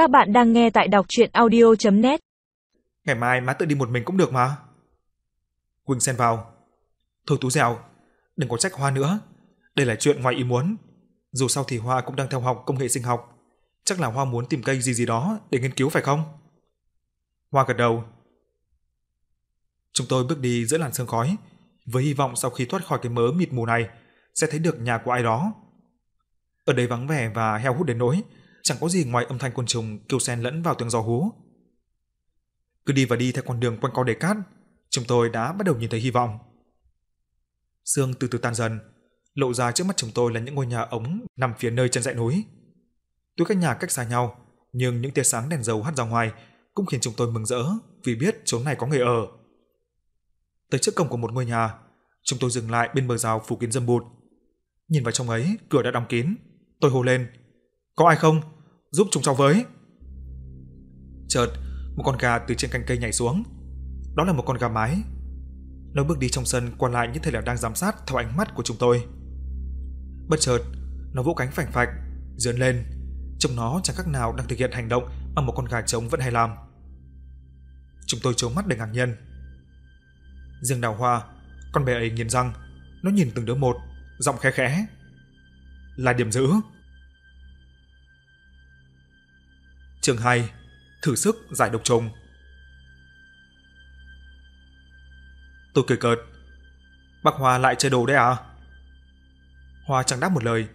Các bạn đang nghe tại đọc chuyện audio.net Ngày mai má tự đi một mình cũng được mà. Quỳnh xen vào. Thôi Tú Dẹo, đừng có trách Hoa nữa. Đây là chuyện ngoài ý muốn. Dù sao thì Hoa cũng đang theo học công nghệ sinh học. Chắc là Hoa muốn tìm cây gì gì đó để nghiên cứu phải không? Hoa gật đầu. Chúng tôi bước đi giữa làn sương khói, với hy vọng sau khi thoát khỏi cái mớ mịt mù này sẽ thấy được nhà của ai đó. Ở đây vắng vẻ và heo hút đến nỗi chẳng có gì ngoài âm thanh côn trùng kêu xen lẫn vào tiếng gió hú. Cứ đi và đi theo con đường quanh co đầy cát, chúng tôi đã bắt đầu nhìn thấy hy vọng. Sương từ từ tan dần, lộ ra trước mắt chúng tôi là những ngôi nhà ống nằm phía nơi chân dãy núi. Tuy các nhà cách xa nhau, nhưng những tia sáng đèn dầu hắt ra ngoài cũng khiến chúng tôi mừng rỡ vì biết chỗ này có người ở. Tới trước cổng của một ngôi nhà, chúng tôi dừng lại bên bờ rào phủ kín dâm bụt. Nhìn vào trong ấy, cửa đã đóng kín. Tôi hô lên, có ai không? Giúp chúng cháu với. Chợt, một con gà từ trên cành cây nhảy xuống. Đó là một con gà mái. Nó bước đi trong sân qua lại như thể là đang giám sát theo ánh mắt của chúng tôi. Bất chợt, nó vỗ cánh phành phạch, dướn lên. Trông nó chẳng khác nào đang thực hiện hành động mà một con gà trống vẫn hay làm. Chúng tôi trố mắt để ngạc nhiên. Riêng đào hoa, con bé ấy nghiến răng, nó nhìn từng đứa một, giọng khẽ khẽ. Là điểm giữ. Chương 2: Thử sức giải độc trùng. Tôi cười cợt. Bác Hoa lại chơi đồ đấy à? Hoa chẳng đáp một lời,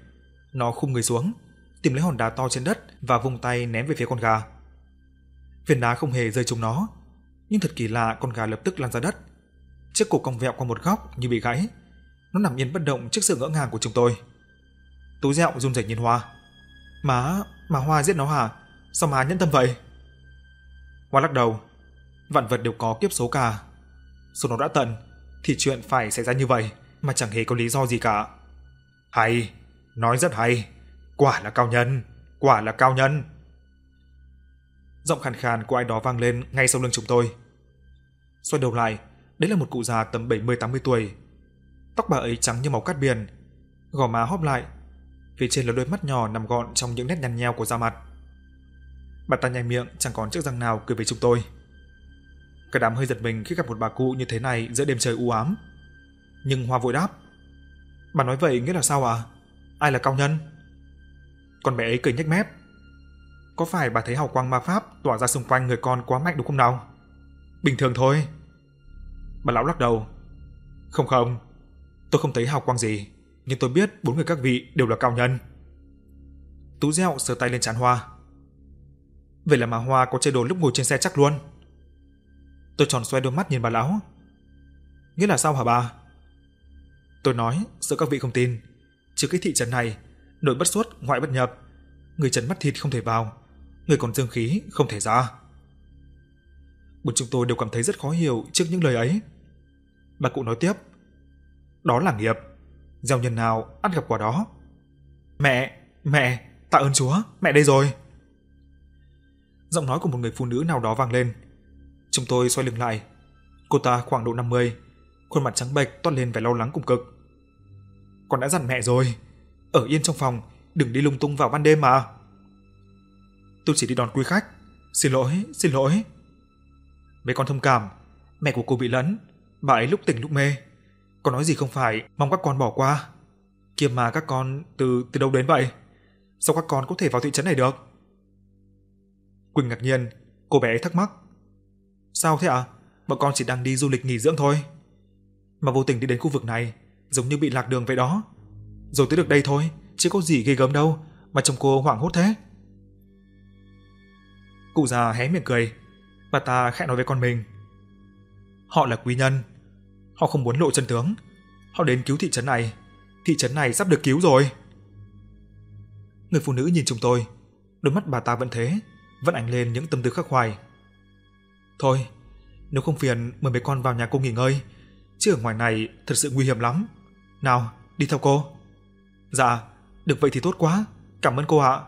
nó khum người xuống, tìm lấy hòn đá to trên đất và vung tay ném về phía con gà. Viên đá không hề rơi trúng nó, nhưng thật kỳ lạ con gà lập tức lăn ra đất. Chiếc cổ cong vẹo qua một góc như bị gãy. Nó nằm yên bất động trước sự ngỡ ngàng của chúng tôi. Tú dẹo run rẩy nhìn Hoa. Má, mà Hoa giết nó hả? Sao mà nhẫn tâm vậy? Hoa lắc đầu. Vạn vật đều có kiếp số cả. Số nó đã tận, thì chuyện phải xảy ra như vậy mà chẳng hề có lý do gì cả. Hay, nói rất hay. Quả là cao nhân, quả là cao nhân. Giọng khàn khàn của ai đó vang lên ngay sau lưng chúng tôi. Xoay đầu lại, đấy là một cụ già tầm 70-80 tuổi. Tóc bà ấy trắng như màu cát biển, gò má hóp lại, phía trên là đôi mắt nhỏ nằm gọn trong những nét nhăn nheo của da mặt. Bà ta nhai miệng chẳng còn chiếc răng nào cười với chúng tôi. Cả đám hơi giật mình khi gặp một bà cụ như thế này giữa đêm trời u ám. Nhưng Hoa vội đáp. Bà nói vậy nghĩa là sao à? Ai là cao nhân? Con bé ấy cười nhếch mép. Có phải bà thấy hào quang ma pháp tỏa ra xung quanh người con quá mạnh đúng không nào? Bình thường thôi. Bà lão lắc đầu. Không không, tôi không thấy hào quang gì, nhưng tôi biết bốn người các vị đều là cao nhân. Tú reo sờ tay lên trán Hoa. Vậy là mà Hoa có chơi đồ lúc ngồi trên xe chắc luôn. Tôi tròn xoay đôi mắt nhìn bà lão. Nghĩa là sao hả bà? Tôi nói, sợ các vị không tin. Trước cái thị trấn này, nội bất xuất, ngoại bất nhập. Người trấn mắt thịt không thể vào, người còn dương khí không thể ra. bọn chúng tôi đều cảm thấy rất khó hiểu trước những lời ấy. Bà cụ nói tiếp. Đó là nghiệp. Gieo nhân nào ăn gặp quả đó. Mẹ, mẹ, tạ ơn Chúa, mẹ đây rồi. Giọng nói của một người phụ nữ nào đó vang lên. Chúng tôi xoay lưng lại. Cô ta khoảng độ 50, khuôn mặt trắng bệch toát lên vẻ lo lắng cùng cực. Con đã dặn mẹ rồi, ở yên trong phòng, đừng đi lung tung vào ban đêm mà. Tôi chỉ đi đón quý khách. Xin lỗi, xin lỗi. Mấy con thông cảm, mẹ của cô bị lẫn, bà ấy lúc tỉnh lúc mê. Con nói gì không phải, mong các con bỏ qua. Kia mà các con từ từ đâu đến vậy? Sao các con có thể vào thị trấn này được? Quỳnh ngạc nhiên, cô bé thắc mắc. Sao thế ạ? À? Bọn con chỉ đang đi du lịch nghỉ dưỡng thôi. Mà vô tình đi đến khu vực này, giống như bị lạc đường vậy đó. Rồi tới được đây thôi, chứ có gì ghê gớm đâu, mà chồng cô hoảng hốt thế. Cụ già hé miệng cười, bà ta khẽ nói với con mình. Họ là quý nhân, họ không muốn lộ chân tướng, họ đến cứu thị trấn này, thị trấn này sắp được cứu rồi. Người phụ nữ nhìn chúng tôi, đôi mắt bà ta vẫn thế, vẫn ảnh lên những tâm tư khắc khoải. Thôi, nếu không phiền mời mấy con vào nhà cô nghỉ ngơi, chứ ở ngoài này thật sự nguy hiểm lắm. Nào, đi theo cô. Dạ, được vậy thì tốt quá, cảm ơn cô ạ.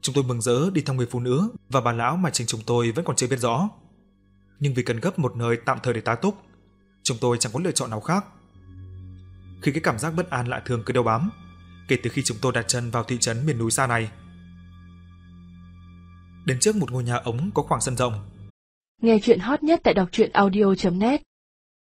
Chúng tôi mừng rỡ đi theo người phụ nữ và bà lão mà chính chúng tôi vẫn còn chưa biết rõ. Nhưng vì cần gấp một nơi tạm thời để tá túc, chúng tôi chẳng có lựa chọn nào khác. Khi cái cảm giác bất an lạ thường cứ đeo bám, kể từ khi chúng tôi đặt chân vào thị trấn miền núi xa này đến trước một ngôi nhà ống có khoảng sân rộng. Nghe chuyện hot nhất tại đọc truyện audio.net